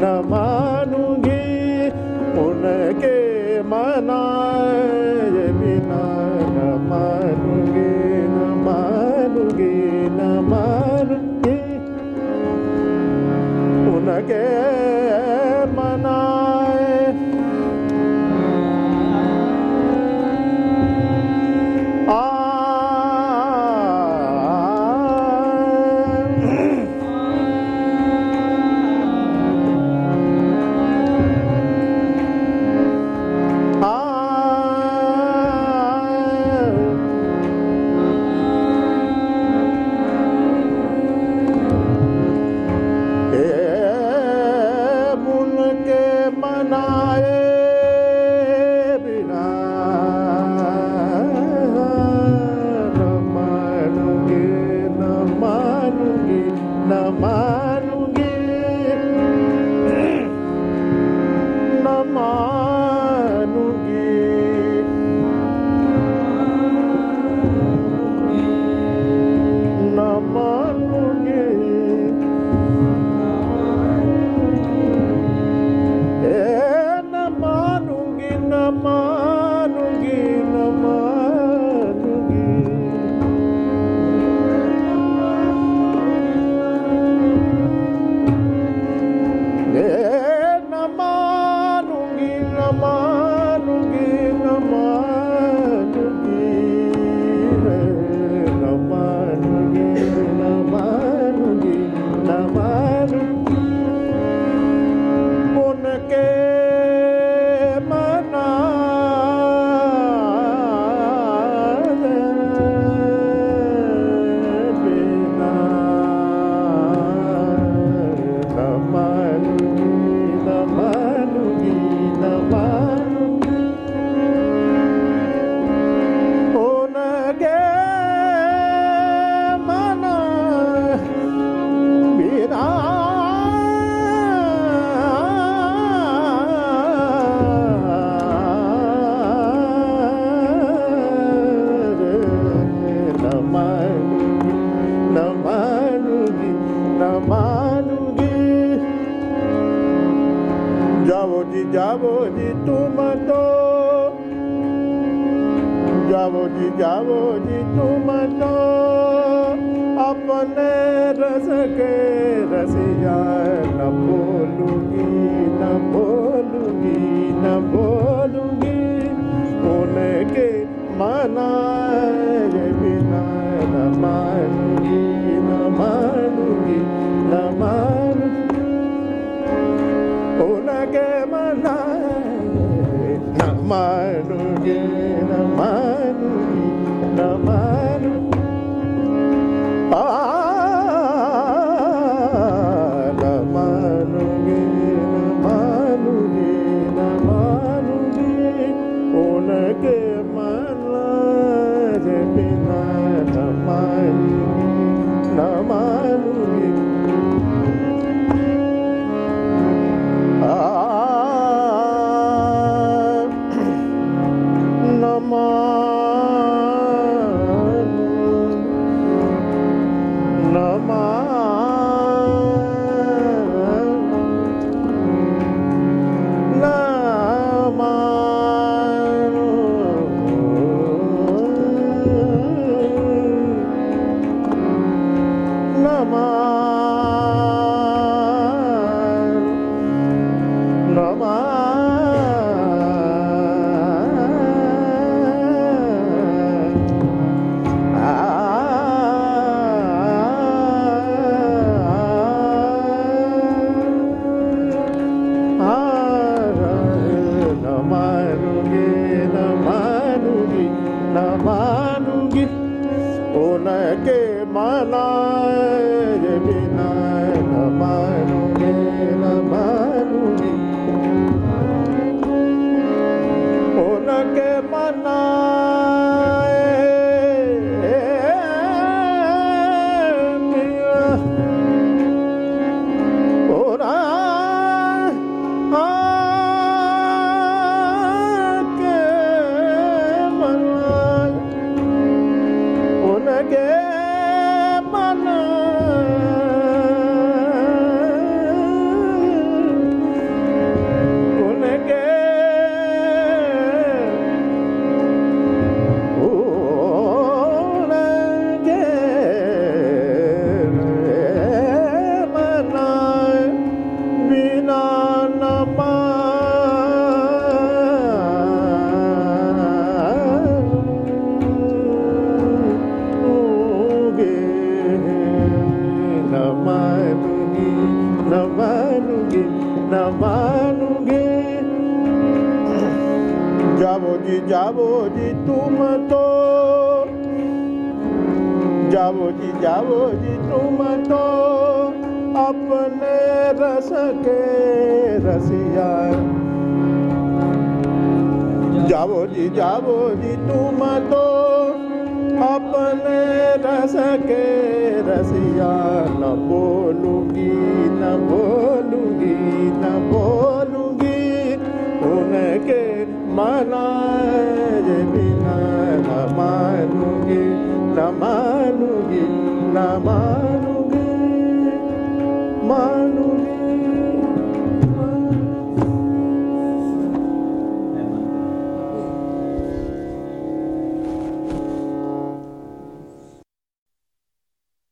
न मानूंगी उनके मनाए बिना न मानूंगी न मानूंगी न मानूंगी उनके naman गावो जी गावो जी तुम तो अपने रस के रसिया न बोलूंगी न बोलूंगी न बोलूंगी उनके मना बिना न मानूंगी न मानूंगी न मान उनके मना न मानूंगी que My mana मानूँगी मानूँगी जाओ जी जाओ जी, तुम तो। जी जी, तुम तो। अपने रस के रसिया। जाओ जी जाओ जी, तुम तो। अपने रस के रसिया न बोलूंगी न बोलूंगी न बोलूंगी उनके मनाए बिना न मानूंगी न मानूंगी न मानूंगी